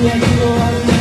me you. a